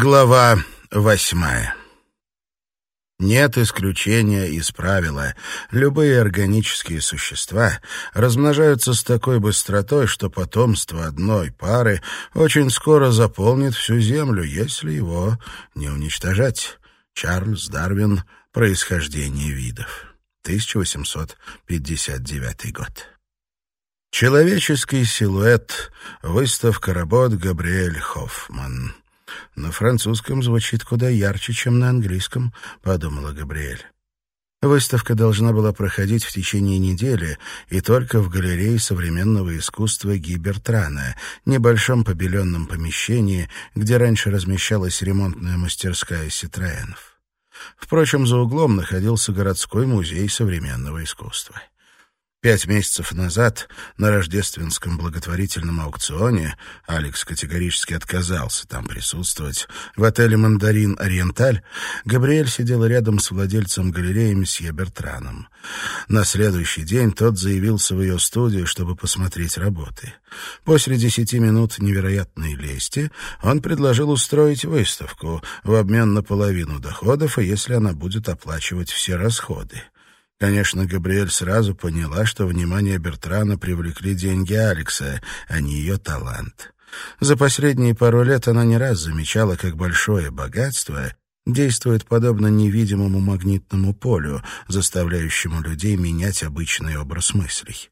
Глава восьмая. Нет исключения из правила. Любые органические существа размножаются с такой быстротой, что потомство одной пары очень скоро заполнит всю Землю, если его не уничтожать. Чарльз Дарвин «Происхождение видов». 1859 год. Человеческий силуэт. Выставка работ Габриэль Хоффман. На французском звучит куда ярче, чем на английском, подумала Габриэль. Выставка должна была проходить в течение недели и только в галерее современного искусства Гибертрана, небольшом побеленном помещении, где раньше размещалась ремонтная мастерская Ситроенов. Впрочем, за углом находился городской музей современного искусства. Пять месяцев назад на рождественском благотворительном аукционе Алекс категорически отказался там присутствовать. В отеле «Мандарин Ориенталь» Габриэль сидела рядом с владельцем галереи месье Бертраном. На следующий день тот заявился в ее студию, чтобы посмотреть работы. После десяти минут невероятной лести он предложил устроить выставку в обмен на половину доходов, и если она будет оплачивать все расходы. Конечно, Габриэль сразу поняла, что внимание Бертрана привлекли деньги Алекса, а не ее талант. За последние пару лет она не раз замечала, как большое богатство действует подобно невидимому магнитному полю, заставляющему людей менять обычный образ мыслей.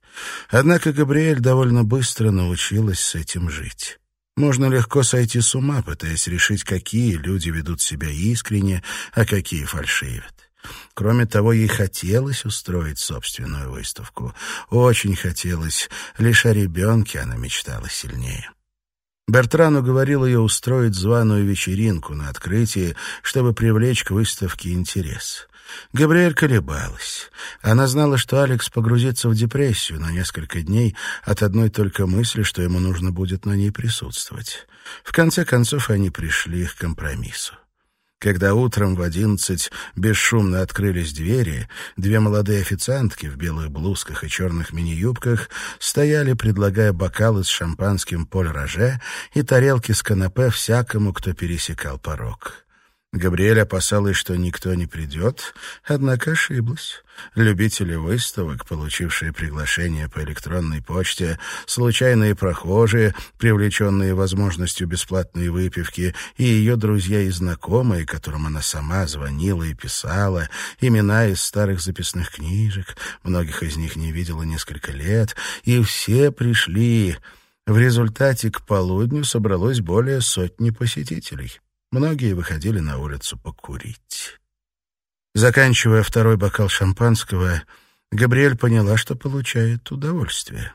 Однако Габриэль довольно быстро научилась с этим жить. Можно легко сойти с ума, пытаясь решить, какие люди ведут себя искренне, а какие фальшивят. Кроме того, ей хотелось устроить собственную выставку. Очень хотелось. Лишь о ребенке она мечтала сильнее. Бертран уговорил ее устроить званую вечеринку на открытии, чтобы привлечь к выставке интерес. Габриэль колебалась. Она знала, что Алекс погрузится в депрессию на несколько дней от одной только мысли, что ему нужно будет на ней присутствовать. В конце концов, они пришли к компромиссу. Когда утром в одиннадцать бесшумно открылись двери, две молодые официантки в белых блузках и черных мини-юбках стояли, предлагая бокалы с шампанским поль-роже и тарелки с канапе всякому, кто пересекал порог. Габриэль опасалась, что никто не придет, однако ошиблась. Любители выставок, получившие приглашение по электронной почте, случайные прохожие, привлеченные возможностью бесплатной выпивки, и ее друзья и знакомые, которым она сама звонила и писала, имена из старых записных книжек, многих из них не видела несколько лет, и все пришли. В результате к полудню собралось более сотни посетителей. Многие выходили на улицу покурить. Заканчивая второй бокал шампанского, Габриэль поняла, что получает удовольствие.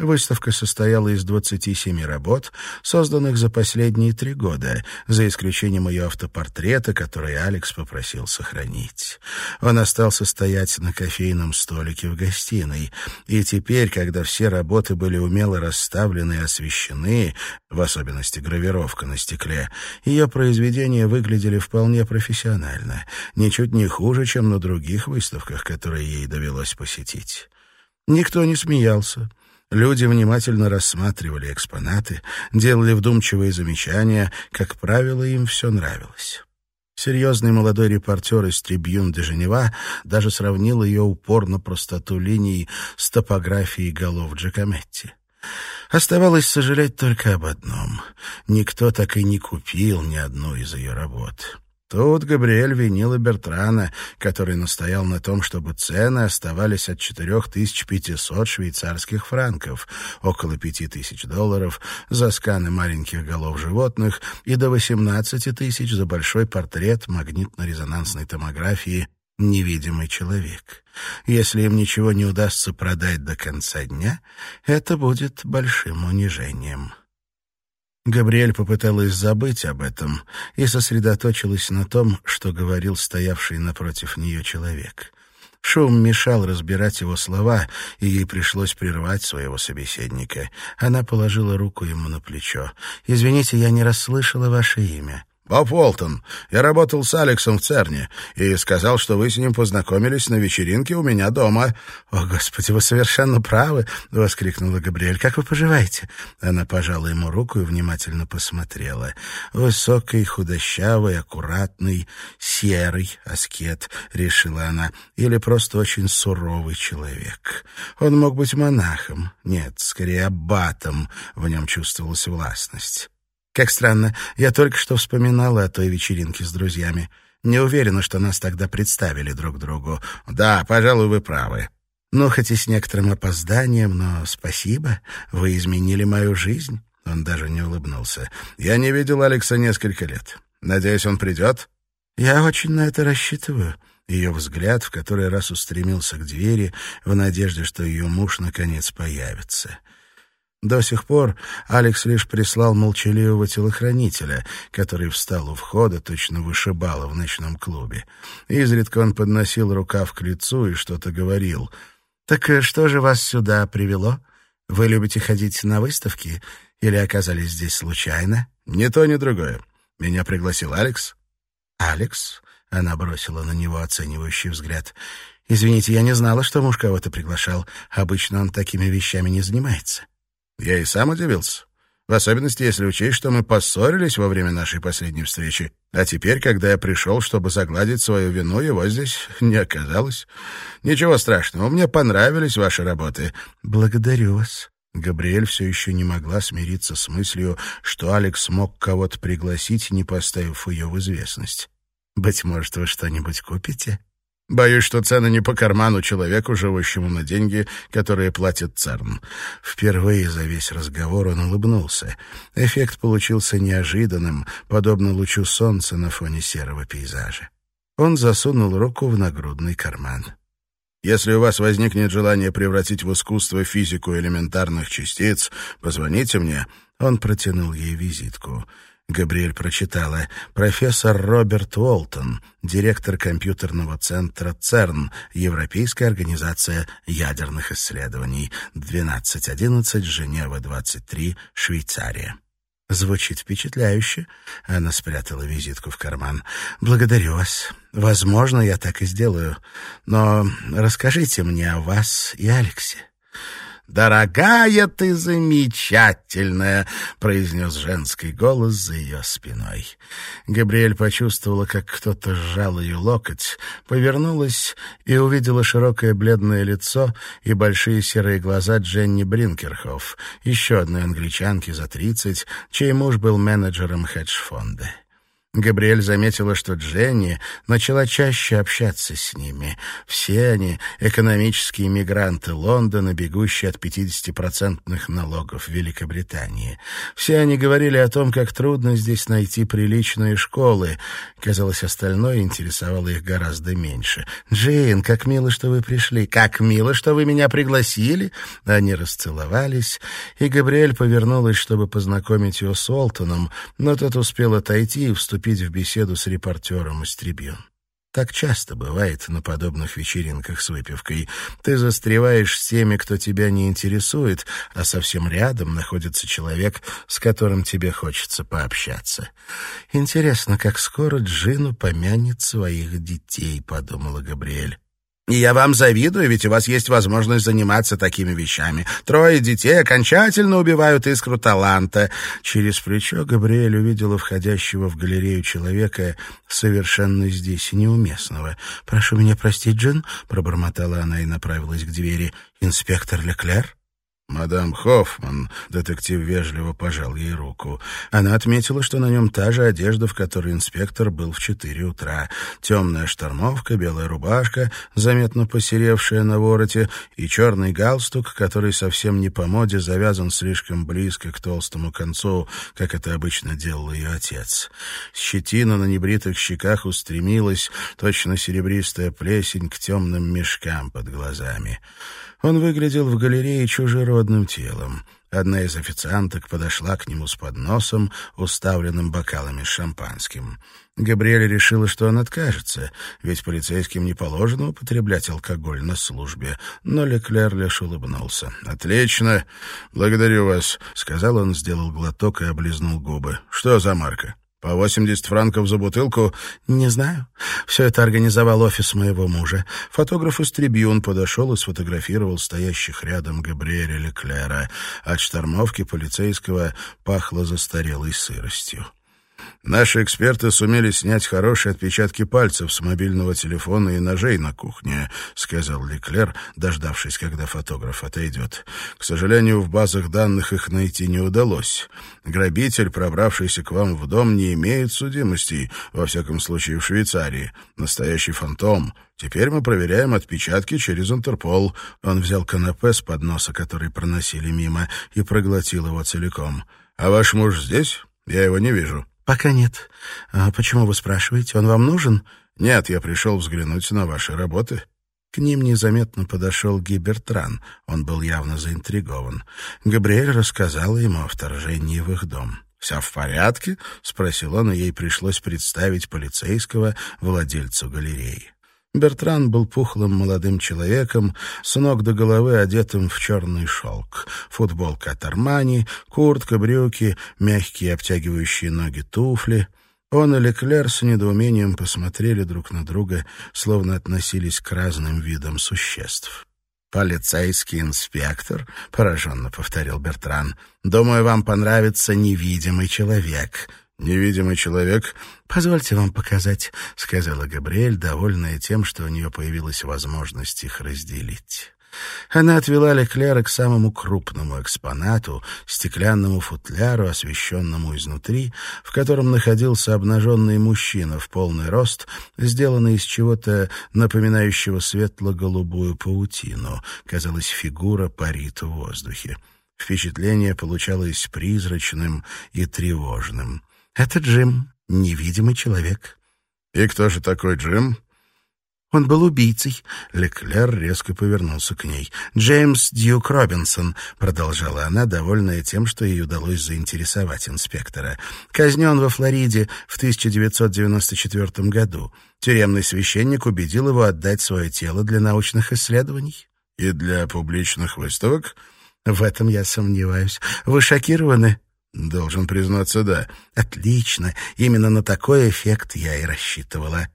Выставка состояла из 27 работ, созданных за последние три года, за исключением ее автопортрета, который Алекс попросил сохранить. Он остался стоять на кофейном столике в гостиной, и теперь, когда все работы были умело расставлены и освещены, в особенности гравировка на стекле, ее произведения выглядели вполне профессионально, ничуть не хуже, чем на других выставках, которые ей довелось посетить. Никто не смеялся. Люди внимательно рассматривали экспонаты, делали вдумчивые замечания, как правило, им все нравилось. Серьезный молодой репортер из «Трибьюн де Женева» даже сравнил ее упор на простоту линий с топографией голов Джакометти. Оставалось сожалеть только об одном. Никто так и не купил ни одну из ее работ. Тут Габриэль винила Бертрана, который настоял на том, чтобы цены оставались от 4500 швейцарских франков, около 5000 долларов, за сканы маленьких голов животных и до 18 тысяч за большой портрет магнитно-резонансной томографии «Невидимый человек». Если им ничего не удастся продать до конца дня, это будет большим унижением. Габриэль попыталась забыть об этом и сосредоточилась на том, что говорил стоявший напротив нее человек. Шум мешал разбирать его слова, и ей пришлось прервать своего собеседника. Она положила руку ему на плечо. «Извините, я не расслышала ваше имя». Боб Уолтон. Я работал с Алексом в ЦЕРНе и сказал, что вы с ним познакомились на вечеринке у меня дома». «О, Господи, вы совершенно правы!» — воскликнула Габриэль. «Как вы поживаете?» Она пожала ему руку и внимательно посмотрела. «Высокий, худощавый, аккуратный, серый аскет», — решила она, «или просто очень суровый человек. Он мог быть монахом. Нет, скорее аббатом. В нем чувствовалась властность». Как странно, я только что вспоминала о той вечеринке с друзьями. Не уверена, что нас тогда представили друг другу. Да, пожалуй, вы правы. Ну, хоть и с некоторым опозданием, но спасибо, вы изменили мою жизнь. Он даже не улыбнулся. Я не видел Алекса несколько лет. Надеюсь, он придет? Я очень на это рассчитываю. Ее взгляд в который раз устремился к двери в надежде, что ее муж наконец появится. До сих пор Алекс лишь прислал молчаливого телохранителя, который встал у входа, точно вышибало в ночном клубе. Изредка он подносил рукав к лицу и что-то говорил. «Так э, что же вас сюда привело? Вы любите ходить на выставки или оказались здесь случайно?» «Ни то, ни другое. Меня пригласил Алекс». «Алекс?» — она бросила на него оценивающий взгляд. «Извините, я не знала, что муж кого-то приглашал. Обычно он такими вещами не занимается». Я и сам удивился. В особенности, если учесть, что мы поссорились во время нашей последней встречи. А теперь, когда я пришел, чтобы загладить свою вину, его здесь не оказалось. Ничего страшного, мне понравились ваши работы. Благодарю вас. Габриэль все еще не могла смириться с мыслью, что Алекс мог кого-то пригласить, не поставив ее в известность. «Быть может, вы что-нибудь купите?» Боюсь, что цены не по карману человеку, живущему на деньги, которые платит ЦЕРН. Впервые за весь разговор он улыбнулся. Эффект получился неожиданным, подобно лучу солнца на фоне серого пейзажа. Он засунул руку в нагрудный карман. «Если у вас возникнет желание превратить в искусство физику элементарных частиц, позвоните мне». Он протянул ей визитку. Габриэль прочитала. Профессор Роберт Уолтон, директор компьютерного центра ЦЕРН, Европейская организация ядерных исследований, 1211, Женева, 23, Швейцария. Звучит впечатляюще. Она спрятала визитку в карман. Благодарю вас. Возможно, я так и сделаю. Но расскажите мне о вас и Алексе. «Дорогая ты замечательная!» — произнес женский голос за ее спиной. Габриэль почувствовала, как кто-то сжал ее локоть, повернулась и увидела широкое бледное лицо и большие серые глаза Дженни Бринкерхоф, еще одной англичанки за тридцать, чей муж был менеджером хедж-фонда. Габриэль заметила, что Дженни начала чаще общаться с ними. Все они — экономические мигранты Лондона, бегущие от 50-процентных налогов Великобритании. Все они говорили о том, как трудно здесь найти приличные школы. Казалось, остальное интересовало их гораздо меньше. «Джейн, как мило, что вы пришли! Как мило, что вы меня пригласили!» Они расцеловались, и Габриэль повернулась, чтобы познакомить ее с Олтоном, но тот успел отойти и вступить вступить в беседу с репортером из «Трибюн». Так часто бывает на подобных вечеринках с выпивкой. Ты застреваешь с теми, кто тебя не интересует, а совсем рядом находится человек, с которым тебе хочется пообщаться. «Интересно, как скоро Джину помянет своих детей», — подумала Габриэль. И я вам завидую, ведь у вас есть возможность заниматься такими вещами. Трое детей окончательно убивают искру таланта. Через плечо Габриэль увидела входящего в галерею человека, совершенно здесь неуместного. «Прошу меня простить, Джин», — пробормотала она и направилась к двери. «Инспектор Леклер?» «Мадам Хоффман», — детектив вежливо пожал ей руку. Она отметила, что на нем та же одежда, в которой инспектор был в четыре утра. Темная штормовка, белая рубашка, заметно посеревшая на вороте, и черный галстук, который совсем не по моде завязан слишком близко к толстому концу, как это обычно делал ее отец. Щетина на небритых щеках устремилась, точно серебристая плесень, к темным мешкам под глазами. Он выглядел в галерее чужеродным телом. Одна из официанток подошла к нему с подносом, уставленным бокалами с шампанским. Габриэль решила, что он откажется, ведь полицейским не положено употреблять алкоголь на службе. Но Леклер лишь улыбнулся. «Отлично. Благодарю вас», — сказал он, сделал глоток и облизнул губы. «Что за марка?» По 80 франков за бутылку? Не знаю. Все это организовал офис моего мужа. Фотограф из «Трибьюн» подошел и сфотографировал стоящих рядом Габриэля Леклера. От штормовки полицейского пахло застарелой сыростью. Наши эксперты сумели снять хорошие отпечатки пальцев с мобильного телефона и ножей на кухне, сказал Леклер, дождавшись, когда фотограф отойдет. К сожалению, в базах данных их найти не удалось. Грабитель, пробравшийся к вам в дом, не имеет судимости, во всяком случае в Швейцарии. Настоящий фантом. Теперь мы проверяем отпечатки через Интерпол. Он взял канапе с подноса, который проносили мимо, и проглотил его целиком. А ваш муж здесь? Я его не вижу. «Пока нет. А почему вы спрашиваете? Он вам нужен?» «Нет, я пришел взглянуть на ваши работы». К ним незаметно подошел Гибертран. Он был явно заинтригован. Габриэль рассказала ему о вторжении в их дом. «Все в порядке?» — спросил он, и ей пришлось представить полицейского владельцу галереи. Бертран был пухлым молодым человеком, с ног до головы одетым в черный шелк. Футболка от Армани, куртка, брюки, мягкие обтягивающие ноги туфли. Он и Леклер с недоумением посмотрели друг на друга, словно относились к разным видам существ. «Полицейский инспектор», — пораженно повторил Бертран. «Думаю, вам понравится невидимый человек». «Невидимый человек?» «Позвольте вам показать», — сказала Габриэль, довольная тем, что у нее появилась возможность их разделить. Она отвела Леклера к самому крупному экспонату, стеклянному футляру, освещенному изнутри, в котором находился обнаженный мужчина в полный рост, сделанный из чего-то напоминающего светло-голубую паутину. Казалось, фигура парит в воздухе. Впечатление получалось призрачным и тревожным. Это Джим, невидимый человек. И кто же такой Джим? Он был убийцей. Леклер резко повернулся к ней. «Джеймс Дьюк Робинсон», — продолжала она, довольная тем, что ей удалось заинтересовать инспектора. «Казнен во Флориде в 1994 году. Тюремный священник убедил его отдать свое тело для научных исследований». «И для публичных выставок?» «В этом я сомневаюсь. Вы шокированы?» Должен признаться, да. Отлично. Именно на такой эффект я и рассчитывала.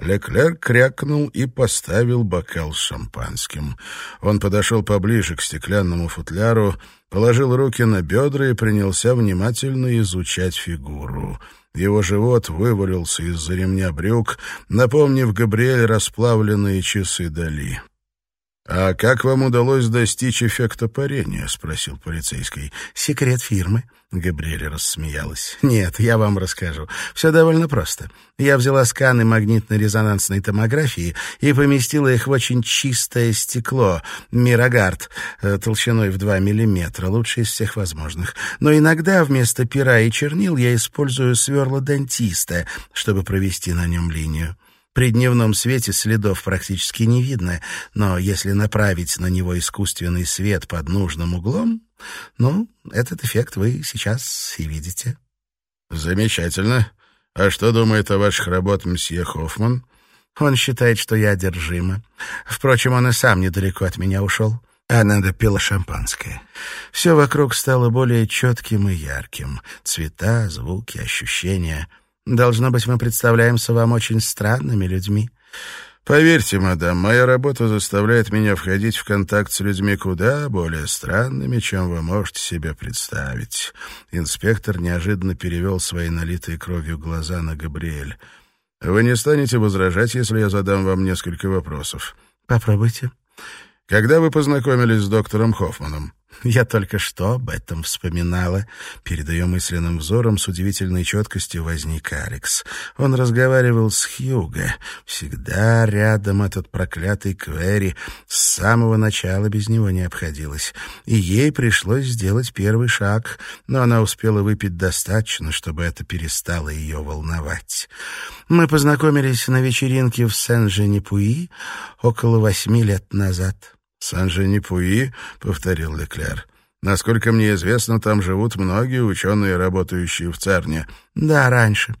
Леклер крякнул и поставил бокал с шампанским. Он подошел поближе к стеклянному футляру, положил руки на бедра и принялся внимательно изучать фигуру. Его живот вывалился из-за ремня брюк, напомнив Габриэль расплавленные часы Дали. «А как вам удалось достичь эффекта парения?» — спросил полицейский. «Секрет фирмы». Габриэля рассмеялась. «Нет, я вам расскажу. Все довольно просто. Я взяла сканы магнитно-резонансной томографии и поместила их в очень чистое стекло, мирогард, э, толщиной в 2 миллиметра, лучшее из всех возможных. Но иногда вместо пера и чернил я использую сверла дантиста, чтобы провести на нем линию. При дневном свете следов практически не видно, но если направить на него искусственный свет под нужным углом, ну, этот эффект вы сейчас и видите. Замечательно. А что думает о ваших работах месье Хоффман? Он считает, что я одержима. Впрочем, он и сам недалеко от меня ушел. Она допила шампанское. Все вокруг стало более четким и ярким. Цвета, звуки, ощущения — Должно быть, мы представляемся вам очень странными людьми. Поверьте, мадам, моя работа заставляет меня входить в контакт с людьми куда более странными, чем вы можете себе представить. Инспектор неожиданно перевел свои налитые кровью глаза на Габриэль. Вы не станете возражать, если я задам вам несколько вопросов? Попробуйте. Когда вы познакомились с доктором Хоффманом? Я только что об этом вспоминала. Перед ее мысленным взором с удивительной четкостью возник Алекс. Он разговаривал с Хьюго. Всегда рядом этот проклятый Квери. С самого начала без него не обходилось. И ей пришлось сделать первый шаг, но она успела выпить достаточно, чтобы это перестало ее волновать. Мы познакомились на вечеринке в Сен-Женепуи около восьми лет назад. «Сан-Женипуи», — повторил Леклер. «Насколько мне известно, там живут многие ученые, работающие в ЦЕРНе». «Да, раньше.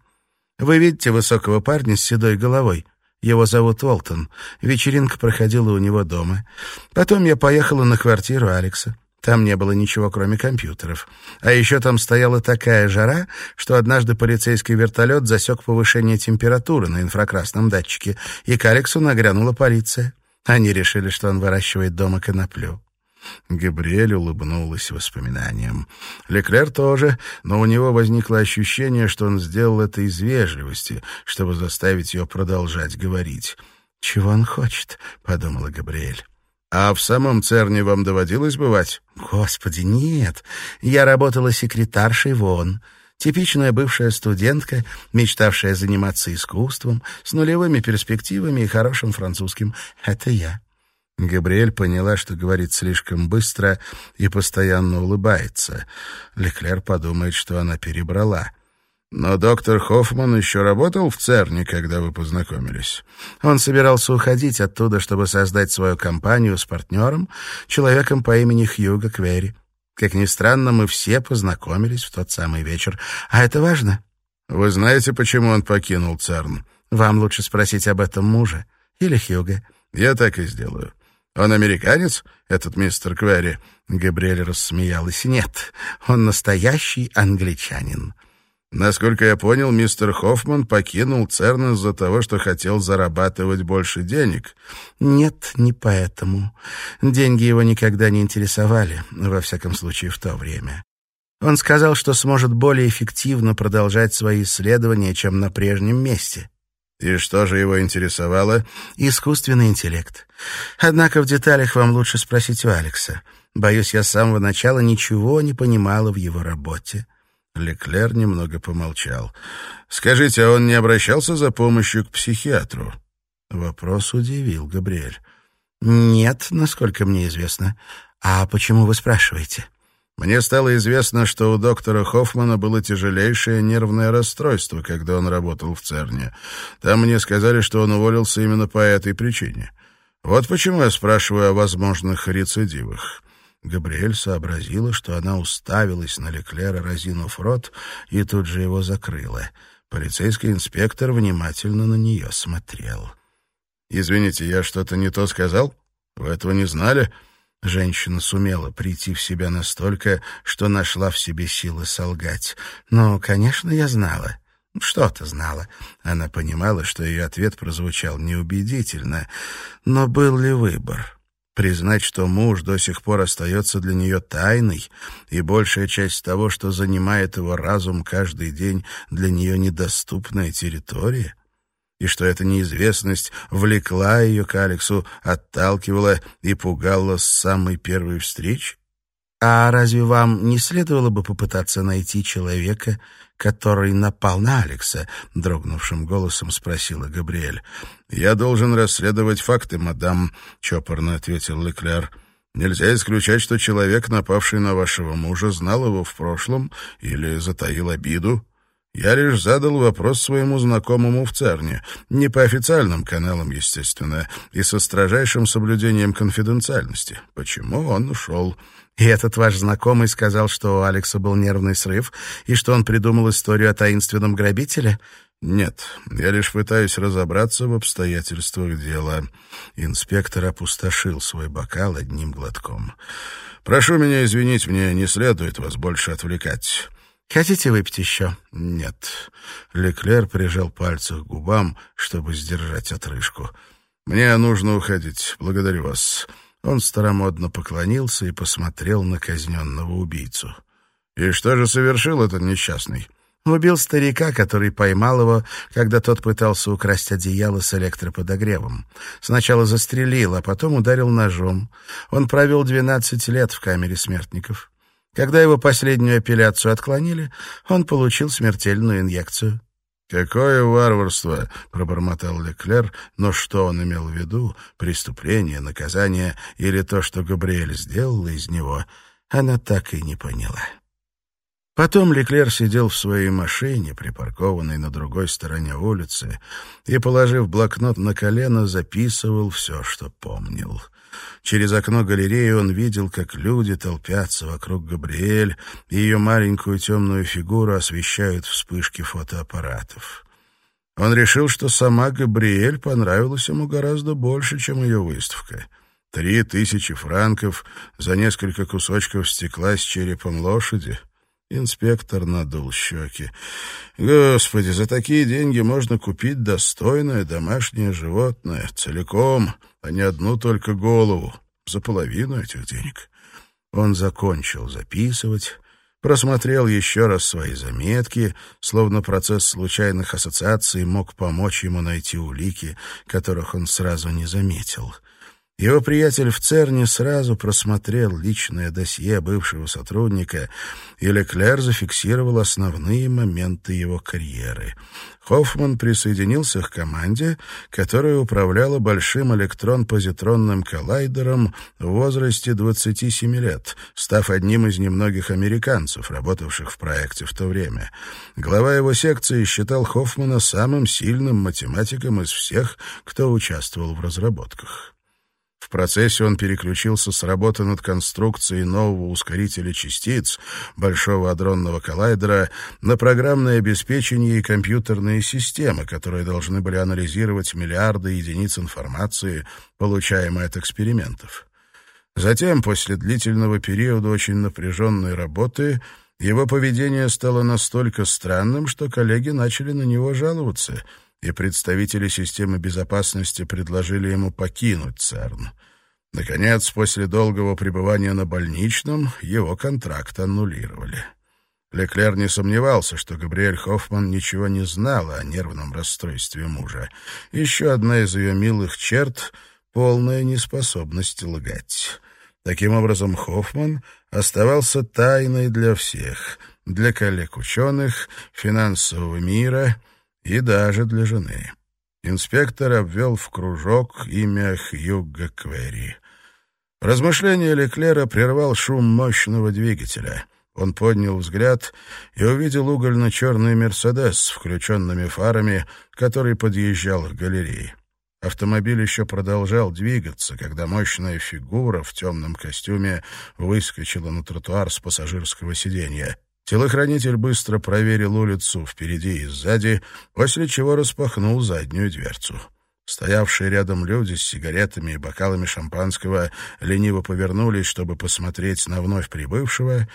Вы видите высокого парня с седой головой? Его зовут Уолтон. Вечеринка проходила у него дома. Потом я поехала на квартиру Алекса. Там не было ничего, кроме компьютеров. А еще там стояла такая жара, что однажды полицейский вертолет засек повышение температуры на инфракрасном датчике, и к Алексу нагрянула полиция. Они решили, что он выращивает дома коноплю. Габриэль улыбнулась воспоминаниям. Леклер тоже, но у него возникло ощущение, что он сделал это из вежливости, чтобы заставить ее продолжать говорить. «Чего он хочет?» — подумала Габриэль. «А в самом ЦЕРНе вам доводилось бывать?» «Господи, нет. Я работала секретаршей ВОН. Типичная бывшая студентка, мечтавшая заниматься искусством, с нулевыми перспективами и хорошим французским. Это я». Габриэль поняла, что говорит слишком быстро и постоянно улыбается. Леклер подумает, что она перебрала. Но доктор Хоффман еще работал в ЦЕРНе, когда вы познакомились. Он собирался уходить оттуда, чтобы создать свою компанию с партнером, человеком по имени Хьюго Квери. Как ни странно, мы все познакомились в тот самый вечер. А это важно. Вы знаете, почему он покинул ЦЕРН? Вам лучше спросить об этом мужа или Хьюго. Я так и сделаю. Он американец, этот мистер Квери? Габриэль рассмеялась. Нет, он настоящий англичанин. Насколько я понял, мистер Хоффман покинул ЦЕРН из-за того, что хотел зарабатывать больше денег. Нет, не поэтому. Деньги его никогда не интересовали, во всяком случае в то время. Он сказал, что сможет более эффективно продолжать свои исследования, чем на прежнем месте. И что же его интересовало? Искусственный интеллект. Однако в деталях вам лучше спросить у Алекса. Боюсь, я с самого начала ничего не понимала в его работе. Леклер немного помолчал. «Скажите, а он не обращался за помощью к психиатру?» Вопрос удивил Габриэль. «Нет, насколько мне известно. А почему вы спрашиваете?» «Мне стало известно, что у доктора Хоффмана было тяжелейшее нервное расстройство, когда он работал в ЦЕРНе. Там мне сказали, что он уволился именно по этой причине. Вот почему я спрашиваю о возможных рецидивах. Габриэль сообразила, что она уставилась на Леклера, разинув рот, и тут же его закрыла. Полицейский инспектор внимательно на нее смотрел. «Извините, я что-то не то сказал? Вы этого не знали?» Женщина сумела прийти в себя настолько, что нашла в себе силы солгать. «Ну, конечно, я знала. Что-то знала». Она понимала, что ее ответ прозвучал неубедительно. Но был ли выбор? Признать, что муж до сих пор остается для нее тайной, и большая часть того, что занимает его разум каждый день, для нее недоступная территория, и что эта неизвестность влекла ее к Алексу, отталкивала и пугала с самой первой встречи? А разве вам не следовало бы попытаться найти человека, который напал на Алекса?» — дрогнувшим голосом спросила Габриэль. «Я должен расследовать факты, мадам», — чопорно ответил Леклер. «Нельзя исключать, что человек, напавший на вашего мужа, знал его в прошлом или затаил обиду. Я лишь задал вопрос своему знакомому в ЦЕРНе, не по официальным каналам, естественно, и со строжайшим соблюдением конфиденциальности. Почему он ушел?» И этот ваш знакомый сказал, что у Алекса был нервный срыв и что он придумал историю о таинственном грабителе? Нет, я лишь пытаюсь разобраться в обстоятельствах дела. Инспектор опустошил свой бокал одним глотком. Прошу меня извинить, мне не следует вас больше отвлекать. Хотите выпить еще? Нет. Леклер прижал пальцы к губам, чтобы сдержать отрыжку. Мне нужно уходить. Благодарю вас. Он старомодно поклонился и посмотрел на казненного убийцу. «И что же совершил этот несчастный?» Убил старика, который поймал его, когда тот пытался украсть одеяло с электроподогревом. Сначала застрелил, а потом ударил ножом. Он провел двенадцать лет в камере смертников. Когда его последнюю апелляцию отклонили, он получил смертельную инъекцию. «Какое варварство!» — пробормотал Леклер, но что он имел в виду, преступление, наказание или то, что Габриэль сделала из него, она так и не поняла. Потом Леклер сидел в своей машине, припаркованной на другой стороне улицы, и, положив блокнот на колено, записывал все, что помнил. Через окно галереи он видел, как люди толпятся вокруг Габриэль, и ее маленькую темную фигуру освещают вспышки фотоаппаратов. Он решил, что сама Габриэль понравилась ему гораздо больше, чем ее выставка. Три тысячи франков за несколько кусочков стекла с черепом лошади. Инспектор надул щеки. Господи, за такие деньги можно купить достойное домашнее животное, целиком, а не одну только голову, за половину этих денег. Он закончил записывать, просмотрел еще раз свои заметки, словно процесс случайных ассоциаций мог помочь ему найти улики, которых он сразу не заметил. Его приятель в ЦЕРНе сразу просмотрел личное досье бывшего сотрудника, и Леклер зафиксировал основные моменты его карьеры. Хоффман присоединился к команде, которая управляла большим электрон-позитронным коллайдером в возрасте 27 лет, став одним из немногих американцев, работавших в проекте в то время. Глава его секции считал Хоффмана самым сильным математиком из всех, кто участвовал в разработках. В процессе он переключился с работы над конструкцией нового ускорителя частиц Большого адронного коллайдера на программное обеспечение и компьютерные системы, которые должны были анализировать миллиарды единиц информации, получаемой от экспериментов. Затем, после длительного периода очень напряженной работы, его поведение стало настолько странным, что коллеги начали на него жаловаться — и представители системы безопасности предложили ему покинуть ЦЕРН. Наконец, после долгого пребывания на больничном, его контракт аннулировали. Леклер не сомневался, что Габриэль Хоффман ничего не знала о нервном расстройстве мужа. Еще одна из ее милых черт — полная неспособность лгать. Таким образом, Хоффман оставался тайной для всех — для коллег-ученых, финансового мира — и даже для жены. Инспектор обвел в кружок имя Хьюга Квери. Размышление Леклера прервал шум мощного двигателя. Он поднял взгляд и увидел угольно-черный «Мерседес» с включенными фарами, который подъезжал к галерее. Автомобиль еще продолжал двигаться, когда мощная фигура в темном костюме выскочила на тротуар с пассажирского сиденья. Телохранитель быстро проверил улицу впереди и сзади, после чего распахнул заднюю дверцу. Стоявшие рядом люди с сигаретами и бокалами шампанского лениво повернулись, чтобы посмотреть на вновь прибывшего,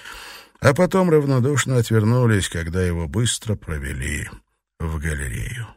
а потом равнодушно отвернулись, когда его быстро провели в галерею.